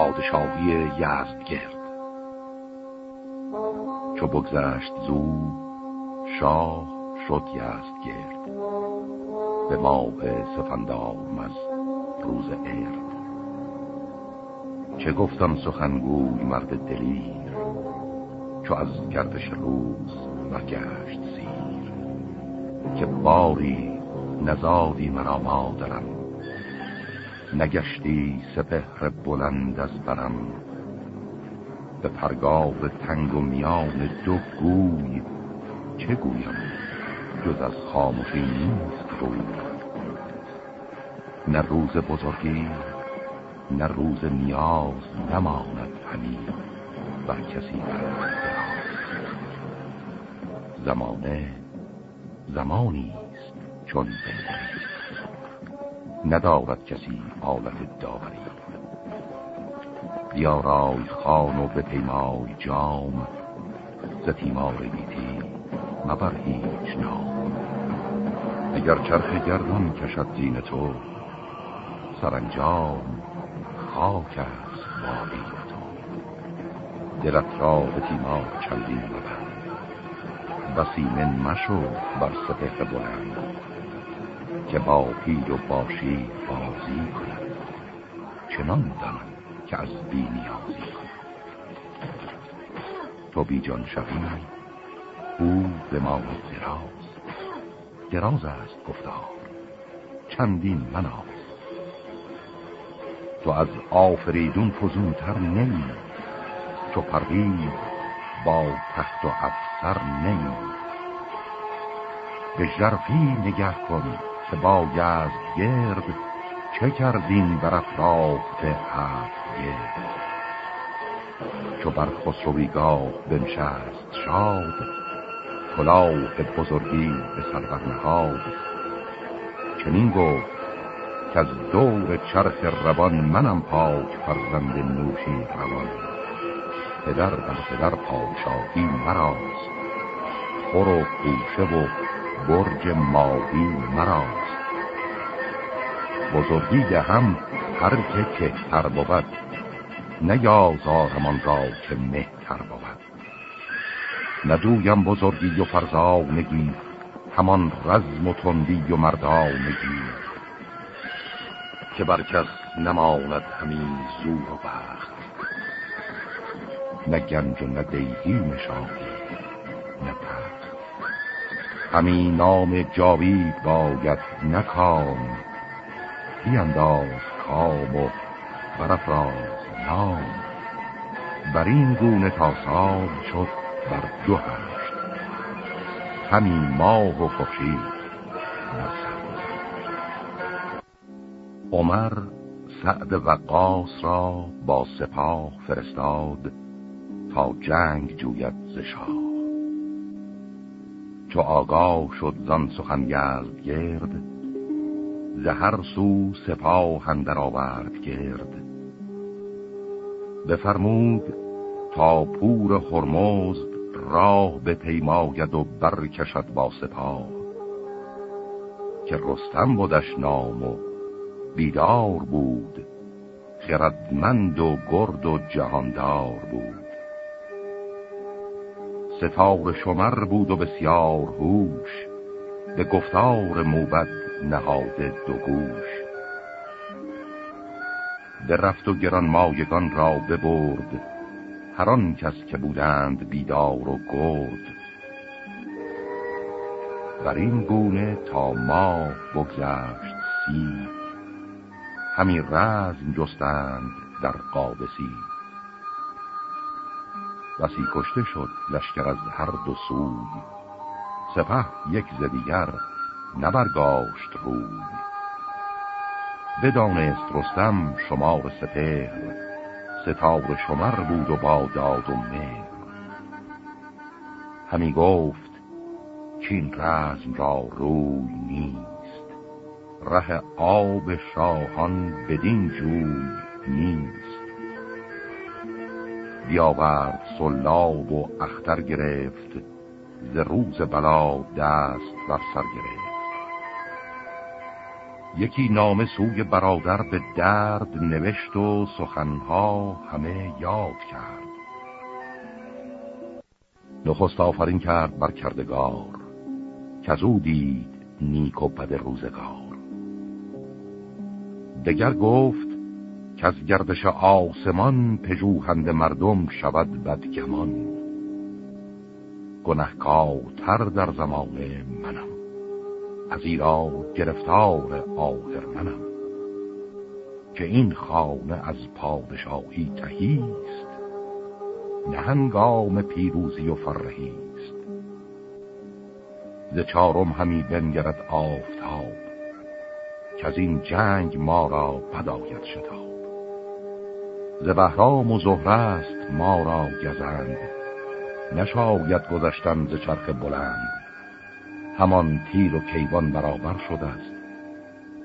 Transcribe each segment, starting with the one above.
پادشاهی یزدگرد. چو بگذشت زو شاه شد یزدگرد. به ماه سفندارم از روز ارد چه گفتم سخنگوی مرد دلیر چو از گردش روز برگشت سیر. که باری نزادی مرا مادرم نگشتی سپهر بلند از برم به پرگاه تنگ و میان دو گوی چه گویم جز از خاموشی نیست روی؟ نه روز بزرگی نه روز نیاز نماند همین بر کسی زمانه زمانی است چون ندارد کسی حالت داوری. بیارای خان و به پیمای جام ز تیمار بیتی مبر هیچ نام. اگر چرخ گردان کشد دین تو سرانجام خاک است وادی تو. دلت را به تیمار چندین ببند بسیمن مشو بر سپه بلند. که با پیر و باشی بازی کند چنان دمن که از بی نیازی تو بی جان او به ما دراز. دراز است گفتار چندین مناز تو از آفریدون فزونتر نمی. تو پرویز با تخت و افسر نمی. به جرفی نگه کن. که با یزد گرد چه کردین بر افرافت هفت گرد؟ چو بر خسرویگاه بنشست شاد کلاه بزرگی به سر نهاد. چنین گفت که از دور چرخ روان منم پاک فرزند نوشین روان. پدر بر پدر پادشاهی مراست خور و خوشه و برج ماهی مراست. بزرگی هم هر که کهتر بود نیازارمان را که مهتر بود. ندویم بزرگی و فرزانگی همان رزم و تندی و مردانگی. که بر کس نماند همین زور و بخت. نه گنج و نه دیهی نه همین نام جاوید باید نکام. بیانداز کام و برافراز نام. بر این گونه تا سال شد بر دو هشت. همین ماه و خورشید عمر سعد وقاص را با سپاه فرستاد تا جنگ جوید زشا چو آگاه شد زن سخن گرد زهر سو سپاه اندر آورد گرد. بفرمود تا پور خرمزد راه به پیماید و برکشد با سپاه که رستم بودش نام و بیدار بود خردمند و گرد و جهاندار بود. ستار شمر بود و بسیار هوش به گفتار موبد نهاده دو گوش. به رفت و گران مایگان را ببرد هر آن کس که بودند بیدار و گرد. بر این گونه تا ماه بگذشت سی همی رزم جستند در قابسی بسی کشته شد لشکر از هر دو سوی. سپه یک زدیگر نبرگاشت روی. بدانست رستم شمار سپهر ستار شمر بود و با داد و مهر. همی گفت چین رزم را روی نیست ره آب شاهان بدین جوی نیست. بیاورد سلاب و اختر گرفت ز روز بلا دست بر سر گرفت. یکی نامه سوی برادر به درد نوشت و سخنها همه یاد کرد. نخست آفرین کرد بر کردگار که دید نیک و بد روزگار. دگر گفت که از گردش آسمان پژوهند مردم شود بدگمان. تر در زمان منم از ایرا گرفتار آخر منم. که این خانه از پادشاهی تهیست نه هنگام پیروزی و فرهیست. ز چارم همی بنگرد آفتاب که از این جنگ ما را بداید شتاب. ز بهرام و زهره است ما را گزند. نشاید گذشتن ز چرخ بلند. همان تیر و کیوان برابر شده است.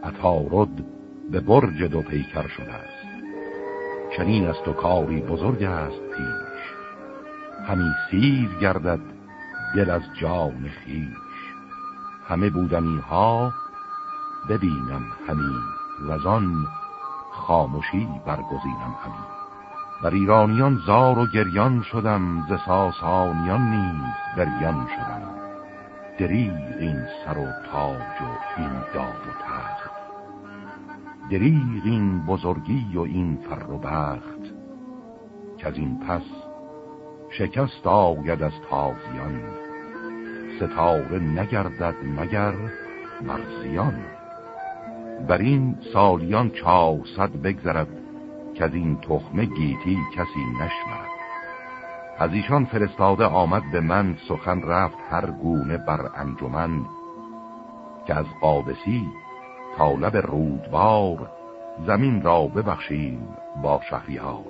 عطارد به برج دو پیکر شده است. چنین است و کاری بزرگ است پیش. همی سیر گردد دل از جان خیش همه بودنی ها ببینم همی وزان. خاموشی برگزینم همی بر ایرانیان زار و گریان شدم ز ساسانیان نیز بریان شدم. دریغ این سر و تاج و این داد و تخت. دریغ این بزرگی و این فر و بخت. که از این پس شکست آید از تازیان. ستاره نگردد مگر مرزیان بر این سالیان چهارصد بگذرد که از این تخمه گیتی کسی نشمرد. از ایشان فرستاده آمد به من سخن رفت هر گونه بر انجمن که از قابسی طالب رودبار زمین را ببخشیم با شهریار.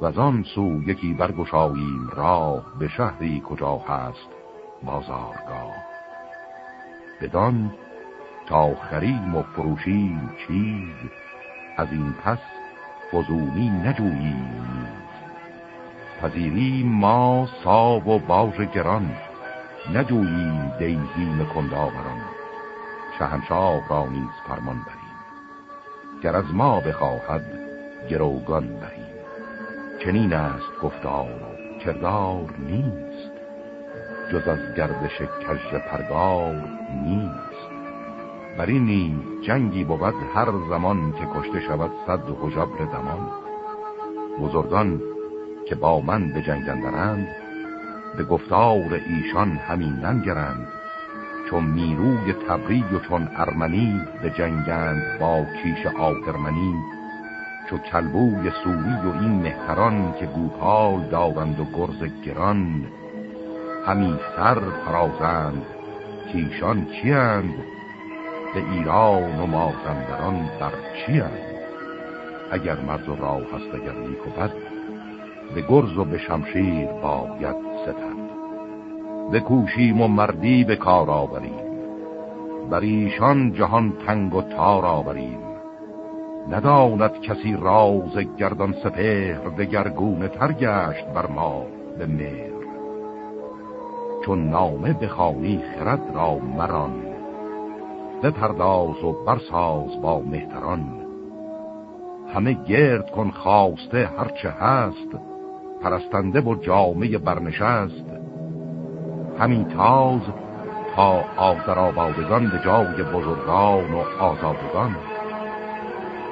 و از آن سو یکی برگشاییم راه به شهری کجا هست بازارگاه. بدان خریم و فروشیم چیز از این پس فزونی نجوییم. پذیریم ما ساب و باج گران نجوییم دیزیم کنداوران. شهنشاه را نیز فرمان بریم گر از ما بخواهد گروگان بریم. چنین است گفتار و کردار نیست جز از گردش کژ پرگار نیست. بر این نیز جنگی بود هر زمان که کشته شود صد حجبر دمان بزرگان که با من به جنگ اندرند به گفتار ایشان همین ننگرند چون می‌روی تبری و چون ارمنی به جنگند با کیش آترمنی چو کلبوی سوری و این مهتران که گوپال دارند و گرز گران همی سر فرازند کیشان کیند به ایران و مازندران بر چیند اگر مرز و راه هست اگر نیک به گرز و به شمشیر باید ستد بکوشیم و مردی به کار آوریم. بر ایشان جهان تنگ و تار آوریم. نداند کسی راز گردان سپهر دگرگونه تر گشت بر ما به مهر. چون نامه بخوانی خرد را مران بپرداز و برساز با مهتران. همه گرد کن خواسته هرچه هست پرستنده و جامعه برنشست. همین تاز تا آبادگان به جای بزرگان و آزادگان.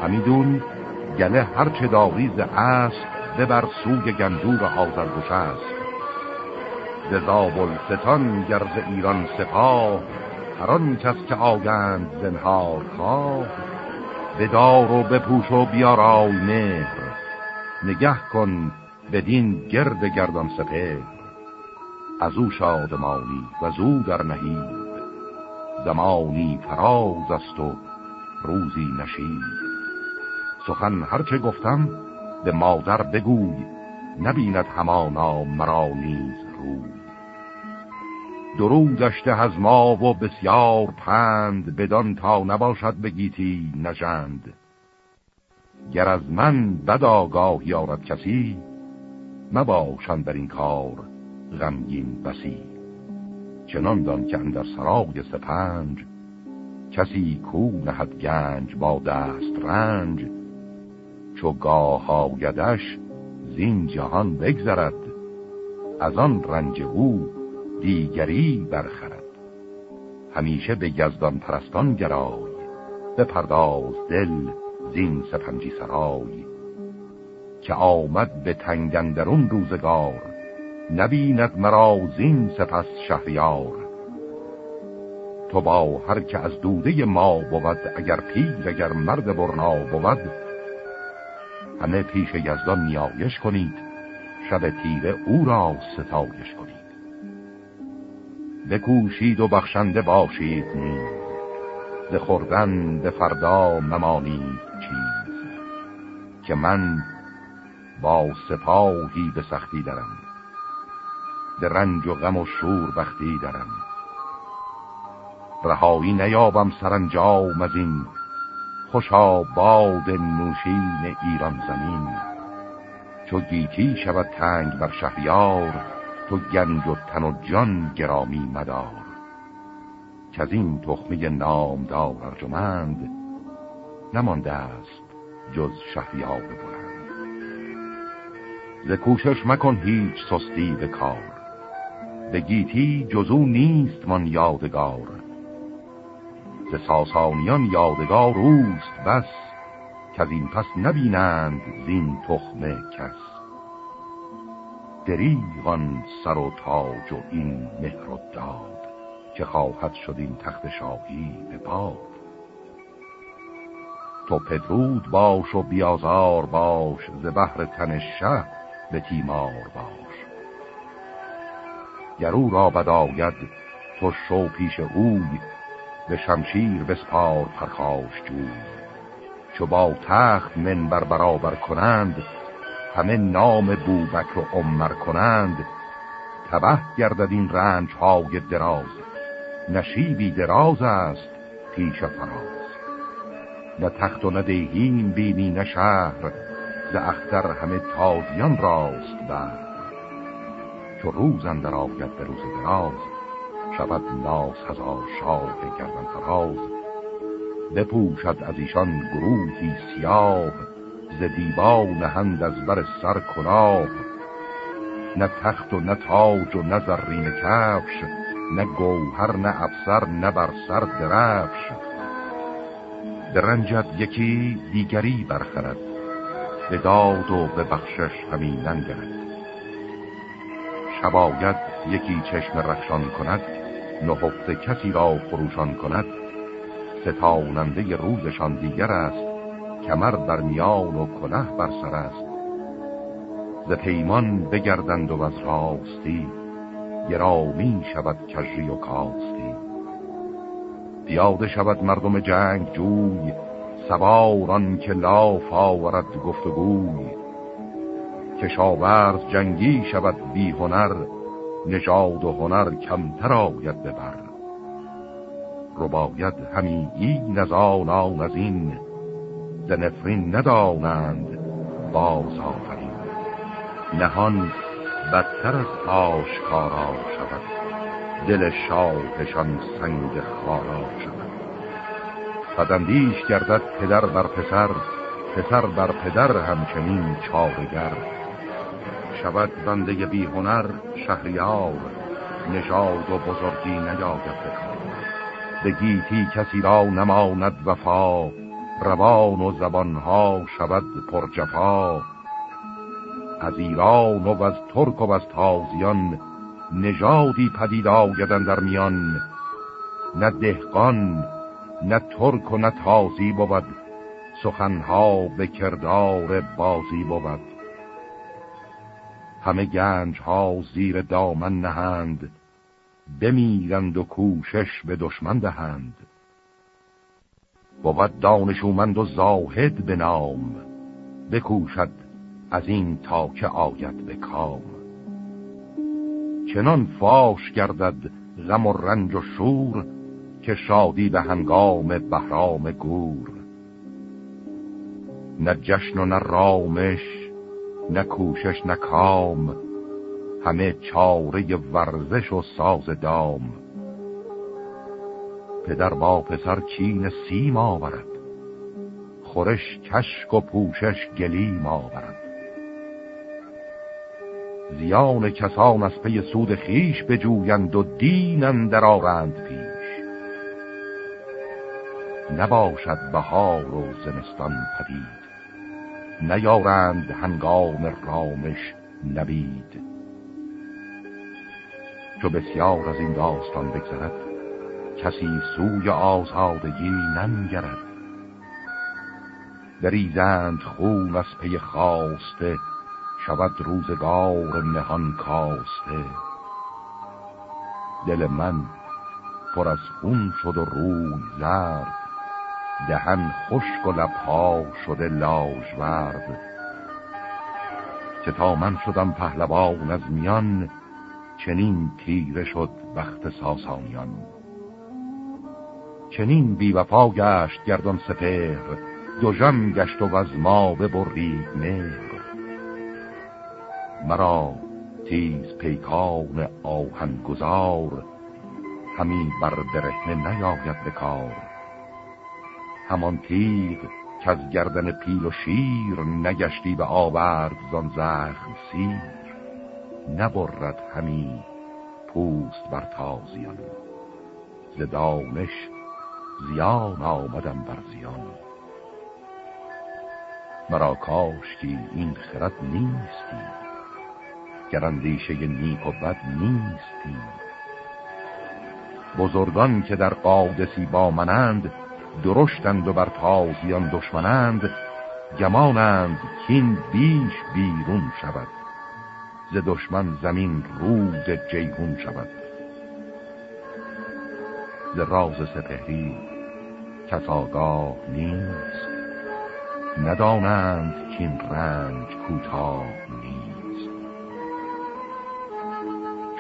همیدون گله هرچه داریز است ببر سوی گندور آزرگوش است به زابل ستان گرز ایران سپاه هران کس که آگند زنهار خواه بدار و بپوش و بیارای مهر. نگه کن بدین گرد گردان سپه از او شادمانی و زو در نهید زمانی فراز است و روزی نشید سخن هرچه گفتم به مادر بگوی نبیند همانا مرا نیز روی. درودشته از ما و بسیار پند بدان تا نباشد بگیتی نژند. گر از من بد آگاه یارد کسی مباشند در این کار غمگین بسی. چنان دان که اندر سراغ سپنج کسی کو نهد گنج با دست رنج چو گاه آیدش زین جهان بگذرد از آن رنج او دیگری برخرد. همیشه به یزدان پرستان گرای به پرداز دل زین سپنجی سرای. که آمد به تنگندرون روزگار نبیند مرا زین سپس شهریار. تو با هر که از دوده ما بود اگر پیر اگر مرد برنا بود همه پیش یزدان نیایش کنید شب تیره او را ستایش کنید. بکوشید و بخشنده باشید نیز. ز خوردن به فردا ممانید چیز. که من با سپاهی به سختی دارم به رنج و غم و شور بختی دارم رهایی نیابم سرانجام از این خوشا باد نوشین ایران زمین. چو گیتی شود تنگ بر شهریار تو گنج و تن و جان گرامی مدار. که از این تخمه نامدار ارجمند نمانده است جز شهریار بلند. ز کوشش مکن هیچ سستی به کار. به گیتی جزو نیست من یادگار. ز ساسانیان یادگار روست بس که از این پس نبینند زین تخمه کس. دریغان سر و تاج و این مهر و داد که خواهد شد این تخت شاهی به باد. تو پدرود باش و بیازار باش ز بحر تن شه به تیمار باش. گرو را بداید تو شو پیش اوی به شمشیر بسپار پرخاش جوی. چو با تخت من بر برابر کنند همه نام بوبکر و عمر کنند تبه گردد این رنج های دراز. نشیبی دراز است پیش فراز. نه تخت و نه دیهیم بینی نه شهر ز اختر همه تازیان راست بر. چو روز اندر آید به روز دراز شود ناس هزار شاه گردن فراز. بپوشد از ایشان گروهی سیاه ز دیبا نهند از بر سر کلاه. نه تخت و نه تاج و نه زرین کفش نه گوهر نه افسر نه بر سر درفش. درنجد یکی دیگری برخرد به داد و به بخشش همین ننگرد. شباید یکی چشم رخشان کند نهفته کسی را خروشان کند. ستاننده روزشان دیگر است کمر بر میان و کله بر سر است. ز پیمان بگردند و از راستی گرامی شود کجری و کاستی. پیاده شود مردم جنگ جوی سواران که لاف آورد گفتگوی. کشاورز جنگی شود بی هنر نژاد و هنر کمتر آید ببر رباید همی این از آنان از این ز نفرین ندانند باز آفرین نهان بدتر از آشکارا شود. دل شاهشان سنگ خارا شود. بدندیش گردد پدر بر پسر پسر بر پدر همچنین چارگر. شود بنده بی هنر شهریار نژاد و بزرگی نیاید بکار به گیتی کسی را نماند وفا روان و زبانها شود پرجفا از ایران و از ترک و از تازیان نژادی پدید آیدن در میان. نه دهقان نه ترک و نه تازی بود. سخنها به کردار بازی بود. همه گنج ها زیر دامن نهند. بمیرند و کوشش به دشمن دهند. بود دانشومند و زاهد به نام بکوشد از این تا که آید به کام. چنان فاش گردد غم و رنج و شور که شادی به هنگام بهرام گور. نه جشن و نه رامش نه کوشش نه کام همه چاره ورزش و ساز دام. پدر با پسر کین سیم آورد. خورش کشک و پوشش گلیم آورد. زیان کسان از پی سود خیش بجویند و دینن در آرند پیش. نباشد بهار و زمستان پدید. نیارند هنگام رامش نبید. چو بسیار از این داستان بگذرد کسی سوی آزادگی ننگرد. دریزند خون از پی خواسته شود روزگار نهان کاسته. دل من پر از خون شد و روی زرد دهن خشک و لبها شده لاژورد. که تا من شدم پهلوان از میان چنین تیره شد بخت ساسانیان. چنین بیوفا گشت گردان سپهر دو جان گشت و از ما ببرید مهر. مرا تیز پیکان آهن گذار همی بر برهنه نیاید به کار. همان تیغ که از گردن پیل و شیر نگشتی به آورد زان زخم سیر. نبرد همی پوست بر تازیان ز دانش زیان آمدم بر زیان. مرا کاشتی این خرد نیستی گر اندیشه نیک و بد نیستی. بزرگان که در قادسی با منند درشتند و بر تازیان دشمنند گمانند کین بیش بیرون شود. ز دشمن زمین روز جیهون شود. ز راز سپهری کس آگاه نیست. ندانند کین رنج کوتاه نیست.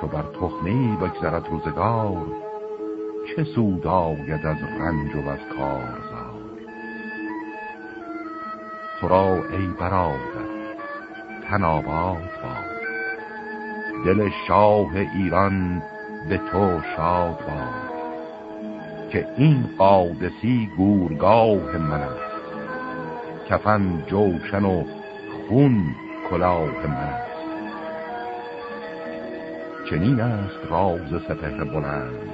چو بر تخمی بگذرد روزگار چه سود آید از رنج و از کارزار؟ تو را ای برادر تن آباد باد. دل شاه ایران به تو شاد باد. که این قادسی گورگاه من است. کفن جوشن و خون کلاه من است. چنین است راز سپهر بلند.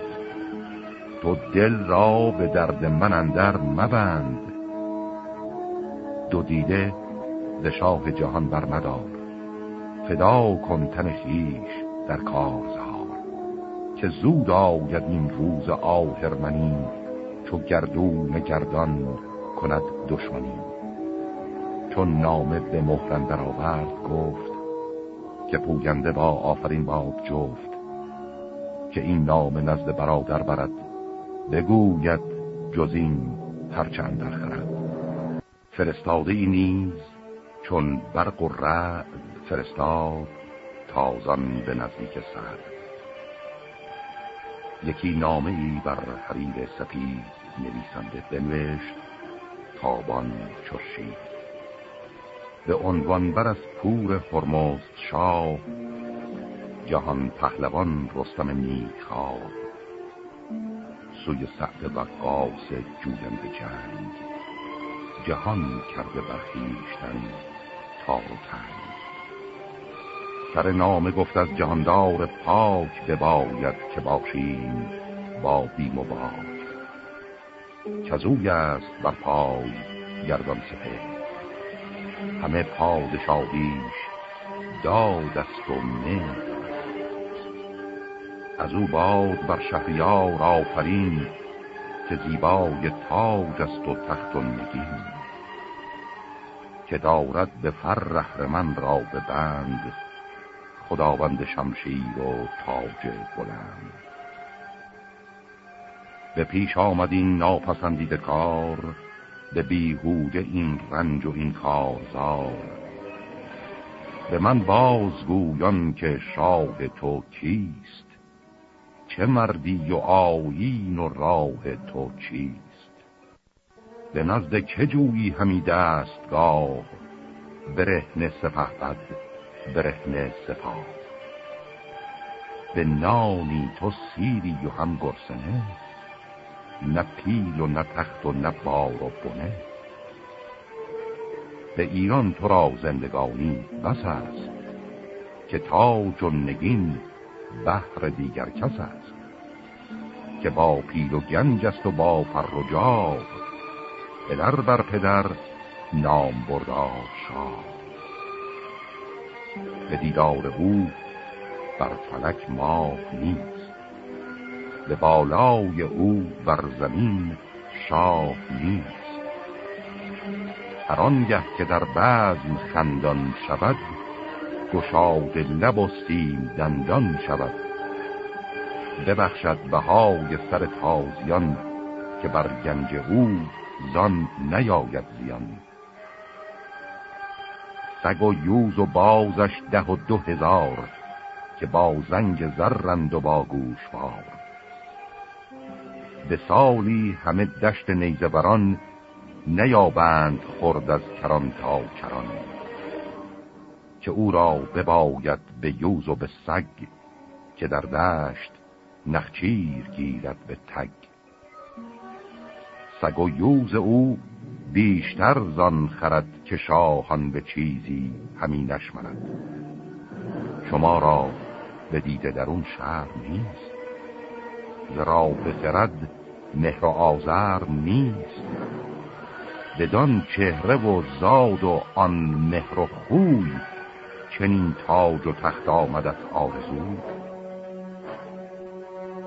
تو دل را به درد من اندر مبند. دو دیده ز شاه جهان برمدار. فدا کن تن خیش در کارزار که زود آید این روز آهرمنی چو گردون گردان کند دشمنی. چون نامه به مهرن در آورد گفت که پوینده با آفرین باد جفت که این نام نزد برادر برد بگوید جز این هرچند در خرد. فرستاده ای نیز چون برق و رعد فرستاد تازان به نزدیک سر یکی نامه ای بر حریر سپید نویسنده بنوشت تابان چرشید به عنوان بر از پور فرموز شاه جهان پهلوان رستم نیکخواه سوی سعد وقاس جوینده جنگ جهان کرده برخیشتن تار و تنگ. سر نامه گفت از جهاندار پاک بباید که باشیم با بیم و باک کزوی است بر پای گردان سپه همه پادشاهیش داد است و مهر. از او باد بر شهریار آفرین که زیبای تاج است و تخت و نگین. که دارد به فر من را به بند خداوند شمشیر و تاج بلند. به پیش آمد این ناپسندیده کار به بیهوده این رنج و این کارزار. به من بازگویان که شاه تو کیست چه مردی و آیین و راه تو چیست؟ به نزد که جویی همی دستگاه برهن سپه برهن سپاه. به نانی تو سیری و هم گرسنه نه پیل و نه تخت و نه بار و بنه. به ایران تو را زندگانی بس است که تاج و نگین بحر دیگر کس است. که با پیل و گنج است و با فر و جاب پدر بر پدر نام بردار شاه. به دیدار او بر فلک ماه نیست. به بالای او بر زمین شاه نیست. هر آنگه که در بزم خندان شود گشاد لب و دندان شود. ببخشد بهای سر تازیان که بر گنج او زان نیاید زیان. سگ و یوز و بازش ده و دو هزار که با زنگ زرند و با گوشوار. به سالی همه دشت نیزبران نیابند خورد از کران تا کران. که او را بباید به یوز و به سگ که در دشت نخچیر گیرد به تگ. سگ و یوز او بیشتر زان خرد که شاهان به چیزی همین نشمرد شما را به دیده در اون شهر نیست. زرا به خرد مهر و آزر نیست. بدان چهره و زاد و آن مهر و خوی چنین تاج و تخت آمدت آرزو.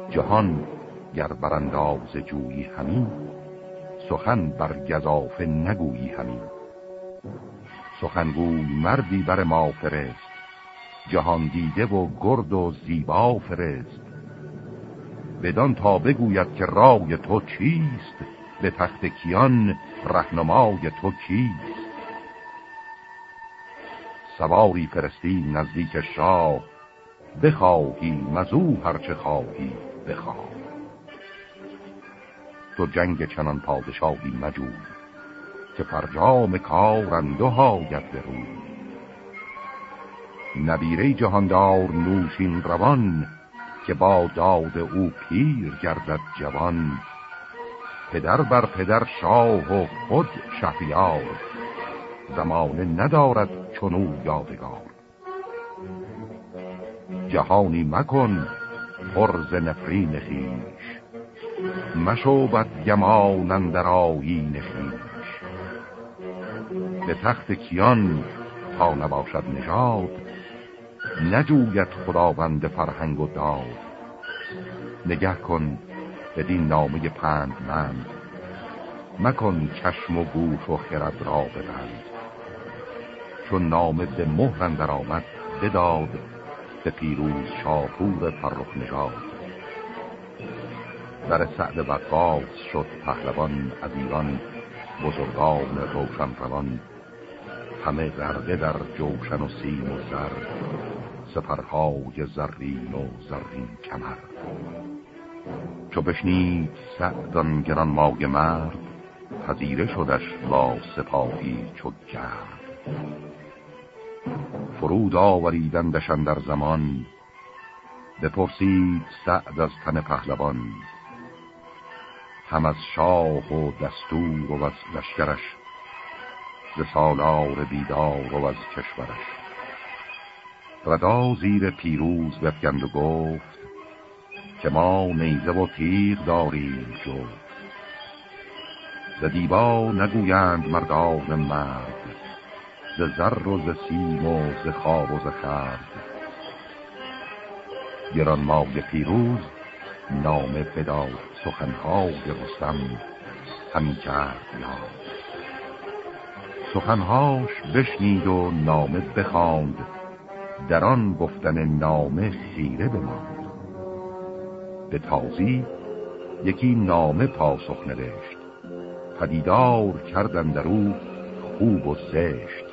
جهان گر برانداز جویی همین. سخن بر گذافه نگویی همین سخنگوی مردی بر ما فرست جهان دیده و گرد و زیبا فرست. بدان تا بگوید که رای تو چیست به تخت کیان رهنمای تو کیست. سواری فرستی نزدیک شاه بخواهی مزو هرچه خواهی بخواه. تو جنگ چنان پادشاهی مجوی که فرجام کارند و هاید به نبیره جهاندار نوشین روان که با داد او پیر گردد جوان. پدر بر پدر شاه و خود شهریار زمانه ندارد چونو یادگار. جهانی مکن پرز نفرین مشو بد گمان در آیین خیش به تخت کیان تا نباشد نژاد نجوید خداوند فرهنگ و داد. نگه کن بدین نامه پندمند مکن چشم و گوش و خرد را ببند. چون نامه به مهرن در آمد بداد به پیروز شاپور فرخ نگاد در سعد وقاص شد پهلوان از ایران بزرگان روشن روان. همه غرقه در جوشن و سیم و زر سپرهای زرین و زرین کمر. چو بشنید سعدان گران ماگ مرد پذیره شدش با سپاهی چو کرد فرود آوریدندشن در زمان بپرسید سعد از تن پهلوان هم از شاه و دستور و از لشکرش ز سالار بیدار و از کشورش. ردا زیر پیروز بفگند و گفت که ما نیزه و تیغ داریم جفت ز دیبا نگویند مردان مرد ز زر و ز سیم و ز خواب و ز خرد. گران مای پیروز نامه بداد سخنهای رستم همی کرد یاد. سخنهاش بشنید و نامه بخواند در آن گفتن نامه خیره بماند. به تازی یکی نامه پاسخ نوشت پدیدار کردن در او خوب و زشت.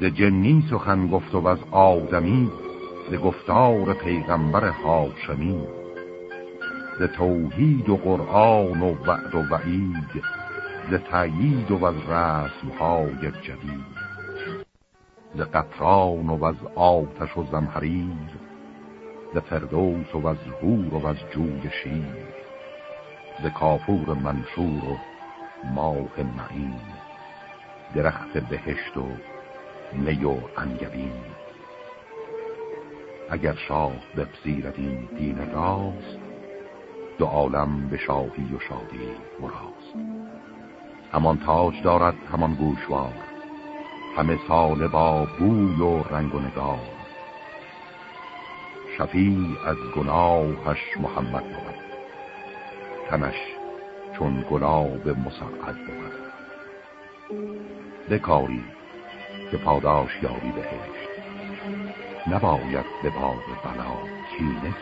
ز جنی سخن گفت و از آدمی ز گفتار پیغمبر هاشمی. ز توحید و قرآن و وعد و وعید ز تایید و از رسمهای جدید ز قطران و از آتش و زمهریر ز فردوس و از هور و از جوی شیر ز کافور منشور و ماه معین درخت بهشت و می و انگبین. اگر شاه بپذیرد این دین راست دو عالم به شاهی و شادی مراست. همان تاج دارد همان گوشوار. همه سال با بوی و رنگ و نگار. شفی از گناهش محمد بود. تنش چون گلاب مسعد بود. بکاری که پاداش یاری بهشت. نباید به باغ بلا چینه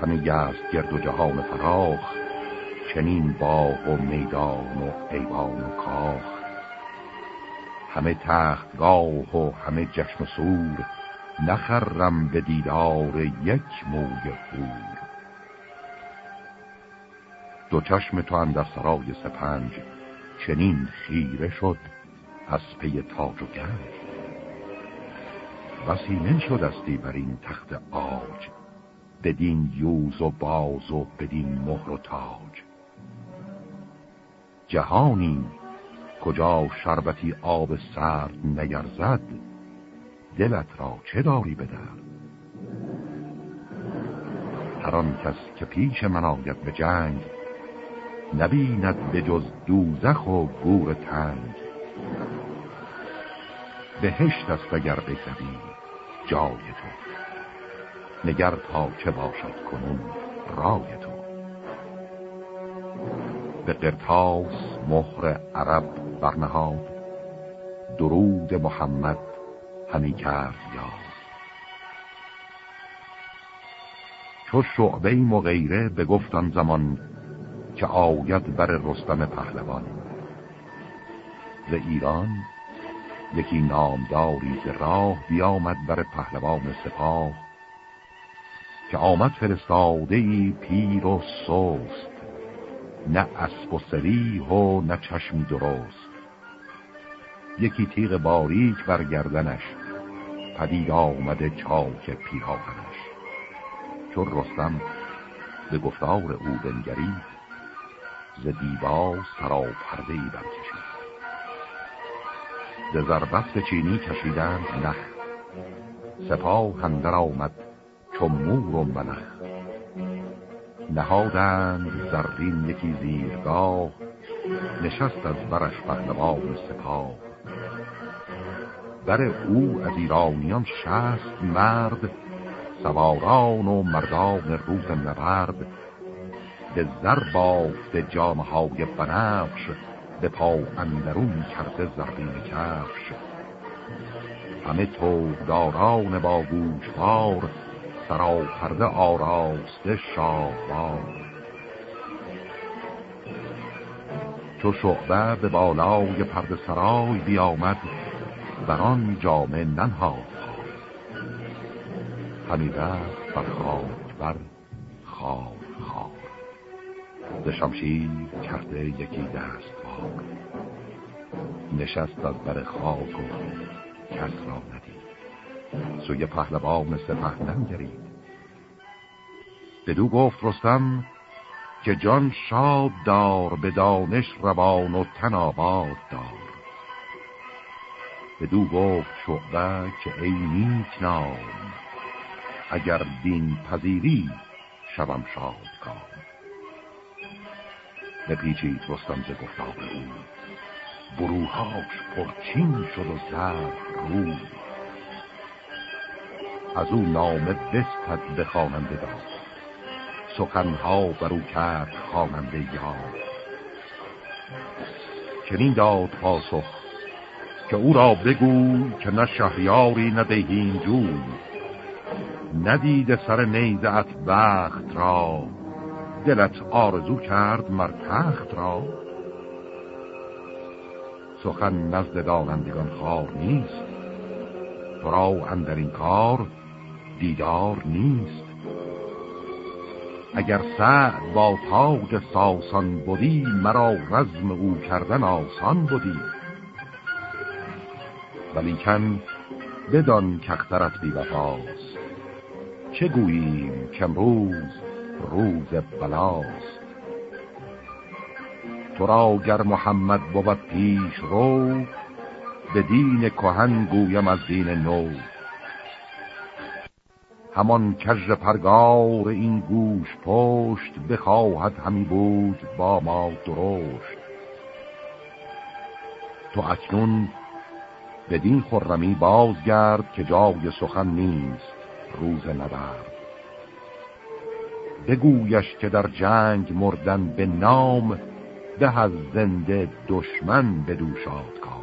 تن یزد گرد و جهان فراخ چنین باغ و میدان و ایوان و کاخ. همه تختگاه و همه جشن و سور نخرم به دیدار یک موی خور دو چشم تو اندر سرای سپنج چنین خیره شد از پی تاج و گنج. بسی شدستی بر این تخت آج بدین یوز و باز و بدین مهر و تاج. جهانی کجا شربتی آب سرد نیرزد دلت را چه داری بدر هر آن کس که پیش من آید به جنگ نبیند به جز دوزخ و گور تنگ. بهشت است اگر بزدی جای تو. نگر تا چه باشد کنون رای تو. به قرتاس مهر عرب برنهاد درود محمد همی کرد یاد. چو شعبه مغیره به گفتن زمان که آید بر رستم پهلوان. ز ایران یکی نامداری ز راه بیامد بر پهلوان سپاه. که آمد فرستاده ای پیر و سوست نه اسب و سریح و نه چشمی درست. یکی تیغ باریک بر گردنش پدید آمده چاک پیراهنش. چون رستم به گفتار او بنگرید ز دیبا سرا پرده ای برکشید. ز زربست چینی کشیدند نخ. سپاه اندر آمد چون مور و نهادند زرین یکی زیرگاه نشست از برش پهلوان سپاه. بر او از ایرانیان شست مرد سواران و مردان روز نبرد. به زر بافت جامهای بنفش به پا اندرون کرده زرین کفش. همه داران با گوشوار سراپرده آراسته شاهوار. چو شعبه به بالای پرده سرای بیامد بران جامعه ننهاد. همی رفت بر خاک بر خار خار. ز شمشیر کرده یکی دست بار. نشست از بر خاک و کس را ندید. سوی پهلوان سپه ننگرید. بدو گفت رستم که جان شاد دار به دانش روان و تن آباد دار. بدو گفت شعبه که ای نیک نام اگر دین پذیری شوم شاد کام بپیچید رستم ز گفتار او بروهاش پرچین شد و زر رو از او نامه بستد به خواننده داد سخنها برو کرد خواننده یاد چنین داد پاسخ که او را بگو که نه شهریاری نه جوی. ندید سر نیزت بخت را. دلت آرزو کرد مر تخت را. سخن نزد دانندگان خار نیست. تو را اندر این کار دیدار نیست. اگر سعد با تاج ساسان بودی مرا رزم او کردن آسان بودی ولیکن بدان کخترت بی وفاست چه گوییم که امروز روز بلاست؟ تو را گر محمد بود پیش رو به دین کهن گویم از دین نو. همان کژ پرگار این گوش پشت بخواهد همی بود با ما درشت. تو اکنون بدین خرمی بازگرد که جای سخن نیست روز نبرد. بگویش که در جنگ مردن به نام ده از زنده دشمن به دوشاد کار